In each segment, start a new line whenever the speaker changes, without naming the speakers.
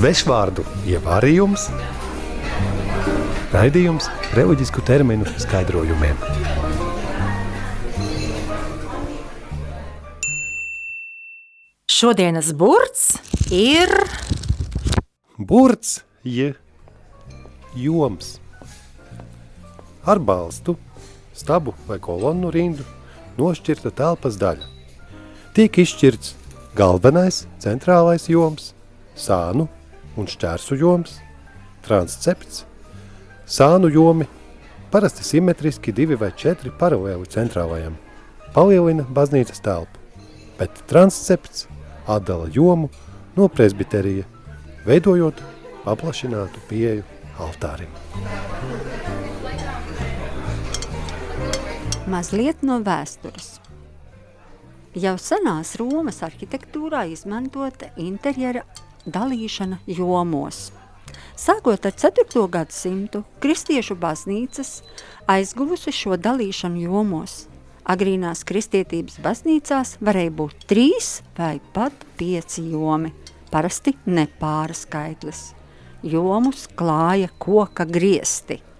Svešvārdu ievārījums, raidījums reliģisku terminu skaidrojumiem.
Šodienas burts ir
Burts, je joms. Ar balstu, stabu vai kolonnu rindu nošķirta telpas daļa. Tiek izšķirts galvenais centrālais joms, sānu un šķērsu joms, transcepts, sānu jomi, parasti simetriski divi vai četri paralēli centrālajam, palielina baznīcas telpu, bet transcepts atdala jomu no presbiterija, veidojot paplašinātu pieeju altārim.
Mazliet no vēstures. Jau senās Romas arhitektūrā izmantota interjera dalīšana jomos. Sākot ar 4. gadsimtu, kristiešu baznīcas aizguvusi šo dalīšanu jomos. Agrīnās kristietības baznīcās varēja būt trīs vai pat pieci jomi, parasti nepāra skaitlis. Jomus klāja koka griesti –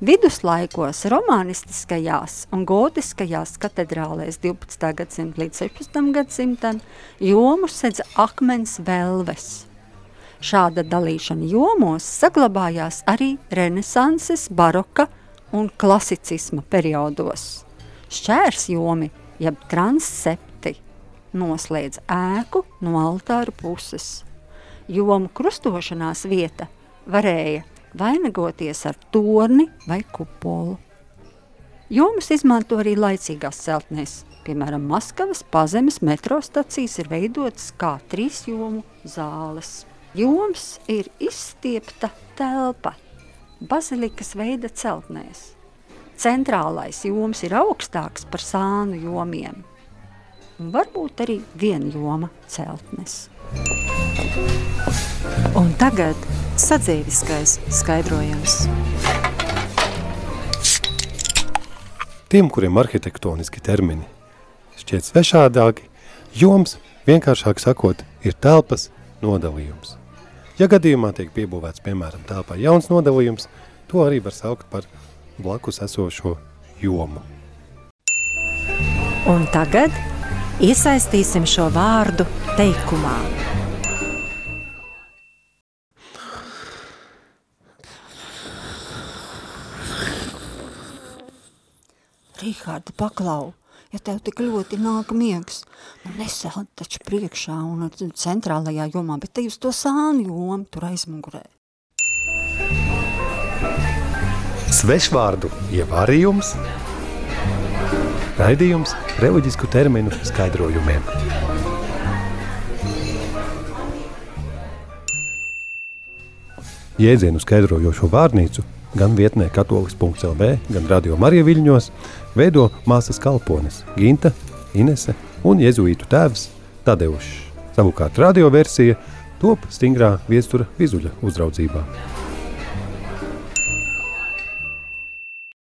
Viduslaikos romanistiskajās un gotiskajās katedrālēs 12. gadsimta līdz 16. gadsimtam jomu sedz akmens velves. Šāda dalīšana jomos saglabājās arī renesanses, baroka un klasicisma periodos. Šķērs jomi, jeb transsepti, noslēdz ēku no altāru puses. Jomu krustošanās vieta varēja vainagoties ar torni vai kupolu. Jomas izmanto arī laicīgās celtnēs. Piemēram, Maskavas pazemes metro stacijas ir veidotas kā trīs jomu zāles. Joms ir izstiepta telpa bazilikas veida celtnēs. Centrālais joms ir augstāks par sānu jomiem. Un varbūt arī vienjoma celtnes.
un tagad sadzīviskais skaidrojums.
Tiem, kuriem arhitektoniski termini šķiet svešādāki, joms, vienkāršāk sakot, ir telpas nodalījums. Ja gadījumā tiek piebūvēts, piemēram, telpā jauns nodalījums, to arī var saukt par blakus esošo jomu.
Un tagad iesaistīsim šo vārdu teikumā.
Rīhārdi, paklau, ja tev tik ļoti nāk miegs, nu nesēl taču priekšā un centrālajā jomā, bet te uz to sānu jomu tur aizmugurē.
Svešvārdu ievārījums, raidījums reliģisku terminu skaidrojumiem. Jēdzienu skaidrojošo vārnīcu gan vietnē katolis.lv, gan radio Marija Viļņos veido māsas kalpones Ginta, Inese un jezuītu tēvs Tadeušs. Savukārt radioversija top stingrā viestura vizuļa uzraudzībā.